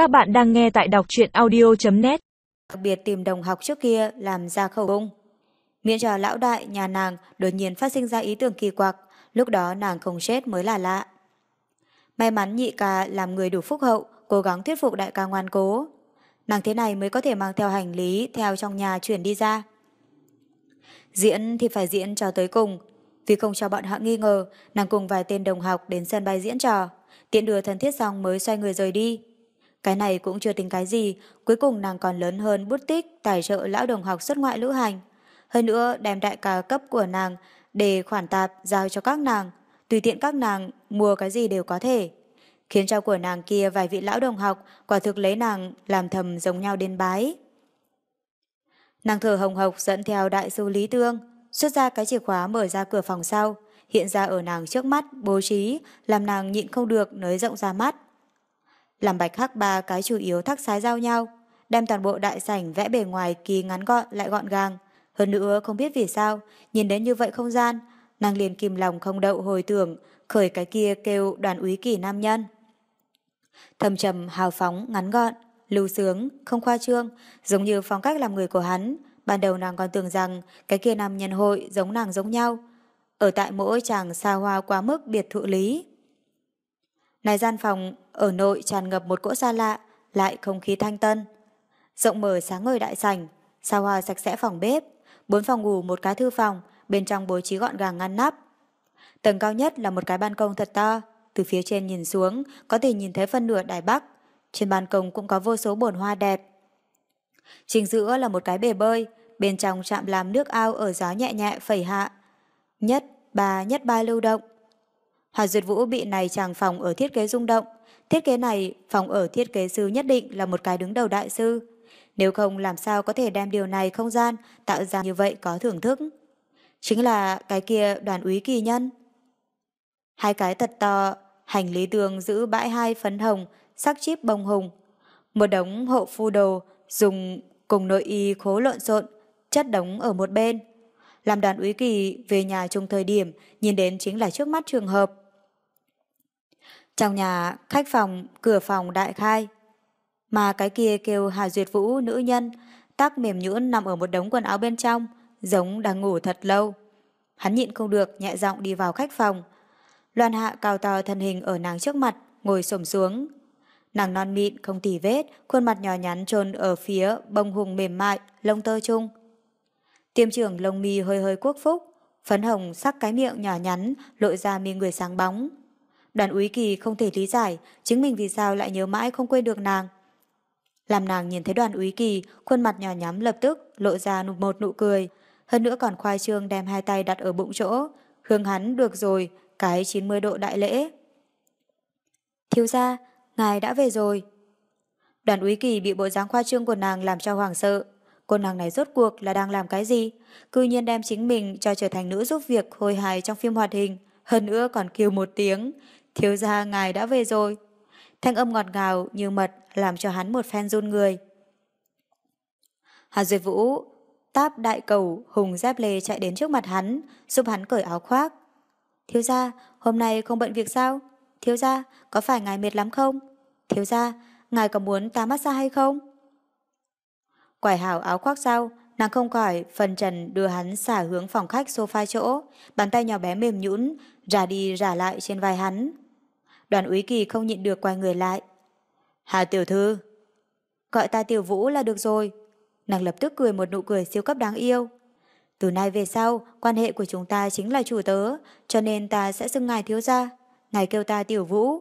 Các bạn đang nghe tại đọc truyện audio.net Đặc biệt tìm đồng học trước kia làm ra khẩu cung. Miễn cho lão đại nhà nàng đột nhiên phát sinh ra ý tưởng kỳ quặc, lúc đó nàng không chết mới là lạ. May mắn nhị ca làm người đủ phúc hậu, cố gắng thuyết phục đại ca ngoan cố. Nàng thế này mới có thể mang theo hành lý theo trong nhà chuyển đi ra. Diễn thì phải diễn cho tới cùng, vì không cho bọn họ nghi ngờ, nàng cùng vài tên đồng học đến sân bay diễn trò, tiện đưa thân thiết xong mới xoay người rời đi. Cái này cũng chưa tính cái gì, cuối cùng nàng còn lớn hơn bút tích tài trợ lão đồng học xuất ngoại lữ hành. Hơn nữa đem đại ca cấp của nàng để khoản tạp giao cho các nàng, tùy tiện các nàng mua cái gì đều có thể. Khiến cho của nàng kia vài vị lão đồng học quả thực lấy nàng làm thầm giống nhau đến bái. Nàng thở hồng hộc dẫn theo đại sư Lý Tương, xuất ra cái chìa khóa mở ra cửa phòng sau, hiện ra ở nàng trước mắt, bố trí, làm nàng nhịn không được nới rộng ra mắt. Làm bạch khắc ba cái chủ yếu thắc sái giao nhau, đem toàn bộ đại sảnh vẽ bề ngoài kỳ ngắn gọn lại gọn gàng. Hơn nữa không biết vì sao, nhìn đến như vậy không gian, nàng liền kìm lòng không đậu hồi tưởng, khởi cái kia kêu đoàn úy kỳ nam nhân. Thầm trầm hào phóng, ngắn gọn, lưu sướng, không khoa trương, giống như phong cách làm người của hắn. Ban đầu nàng còn tưởng rằng cái kia nam nhân hội giống nàng giống nhau. Ở tại mỗi chàng xa hoa quá mức biệt thụ lý. Này gian phòng ở nội tràn ngập một cỗ xa lạ, lại không khí thanh tân. Rộng mở sáng ngời đại sảnh, xa hoa sạch sẽ phòng bếp, bốn phòng ngủ một cái thư phòng, bên trong bố trí gọn gàng ngăn nắp. Tầng cao nhất là một cái ban công thật to, từ phía trên nhìn xuống có thể nhìn thấy phân nửa Đài Bắc. Trên ban công cũng có vô số bồn hoa đẹp. Chính giữa là một cái bể bơi, bên trong chạm làm nước ao ở gió nhẹ nhẹ phẩy hạ. Nhất ba nhất ba lưu động. Hà Duyệt Vũ bị này chàng phòng ở thiết kế rung động. Thiết kế này, phòng ở thiết kế sư nhất định là một cái đứng đầu đại sư. Nếu không làm sao có thể đem điều này không gian tạo ra như vậy có thưởng thức. Chính là cái kia đoàn úy kỳ nhân. Hai cái thật to, hành lý tường giữ bãi hai phấn hồng, sắc chip bông hùng. Một đống hộ phu đồ dùng cùng nội y khố lộn xộn, chất đống ở một bên. Làm đoàn úy kỳ về nhà chung thời điểm, nhìn đến chính là trước mắt trường hợp. Trong nhà, khách phòng, cửa phòng đại khai. Mà cái kia kêu Hà Duyệt Vũ nữ nhân, tác mềm nhũn nằm ở một đống quần áo bên trong, giống đang ngủ thật lâu. Hắn nhịn không được, nhẹ giọng đi vào khách phòng. Loan hạ cao to thân hình ở nàng trước mặt, ngồi xổm xuống. Nàng non mịn, không tỉ vết, khuôn mặt nhỏ nhắn trôn ở phía bông hùng mềm mại, lông tơ chung. Tiêm trưởng lông mi hơi hơi quốc phúc, phấn hồng sắc cái miệng nhỏ nhắn, lộ ra mi người sáng bóng. Đoàn úy kỳ không thể lý giải chính mình vì sao lại nhớ mãi không quên được nàng. Làm nàng nhìn thấy đoàn úy kỳ, khuôn mặt nhỏ nhắm lập tức lộ ra một nụ cười. Hơn nữa còn khoai trương đem hai tay đặt ở bụng chỗ. Hướng hắn được rồi, cái 90 độ đại lễ. Thiếu gia, ngài đã về rồi. Đoàn úy kỳ bị bộ dáng khoa trương của nàng làm cho hoàng sợ. Cô nàng này rốt cuộc là đang làm cái gì? Cư nhiên đem chính mình cho trở thành nữ giúp việc hồi hài trong phim hoạt hình. Hơn nữa còn kêu một tiếng. Thiếu gia ngài đã về rồi. Thanh âm ngọt ngào như mật làm cho hắn một phen run người. Hà Duyệt Vũ táp đại cầu hùng dép lê chạy đến trước mặt hắn, giúp hắn cởi áo khoác. Thiếu gia, hôm nay không bận việc sao? Thiếu gia, có phải ngài mệt lắm không? Thiếu gia, ngài có muốn ta massage hay không? Quải hảo áo khoác sau, nàng không khỏi phần trần đưa hắn xả hướng phòng khách sofa chỗ, bàn tay nhỏ bé mềm nhũn, ra đi rả lại trên vai hắn. Đoàn úy kỳ không nhịn được quay người lại. Hà tiểu thư. Gọi ta tiểu vũ là được rồi. Nàng lập tức cười một nụ cười siêu cấp đáng yêu. Từ nay về sau, quan hệ của chúng ta chính là chủ tớ, cho nên ta sẽ xưng ngài thiếu gia. Ngài kêu ta tiểu vũ.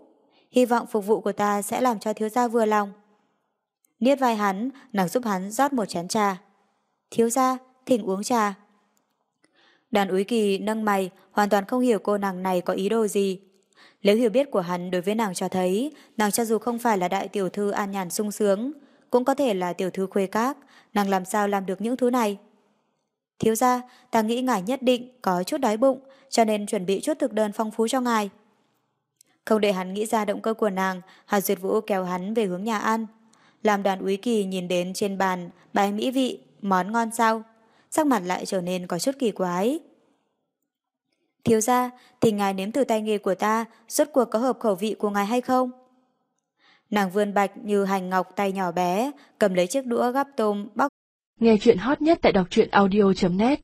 Hy vọng phục vụ của ta sẽ làm cho thiếu gia vừa lòng. Niết vai hắn, nàng giúp hắn rót một chén trà. Thiếu gia, thỉnh uống trà. Đoàn úy kỳ nâng mày, hoàn toàn không hiểu cô nàng này có ý đồ gì. Nếu hiểu biết của hắn đối với nàng cho thấy, nàng cho dù không phải là đại tiểu thư an nhàn sung sướng, cũng có thể là tiểu thư khuê các, nàng làm sao làm được những thứ này. Thiếu ra, ta nghĩ ngài nhất định có chút đói bụng, cho nên chuẩn bị chút thực đơn phong phú cho ngài. Không để hắn nghĩ ra động cơ của nàng, Hà Duyệt Vũ kéo hắn về hướng nhà ăn. Làm đoàn úy kỳ nhìn đến trên bàn bài mỹ vị, món ngon sao. Sắc mặt lại trở nên có chút kỳ quái. Thiếu ra, thì ngài nếm từ tay nghề của ta, suốt cuộc có hợp khẩu vị của ngài hay không? Nàng vươn bạch như hành ngọc tay nhỏ bé, cầm lấy chiếc đũa gắp tôm bóc. Nghe chuyện hot nhất tại đọc truyện audio.net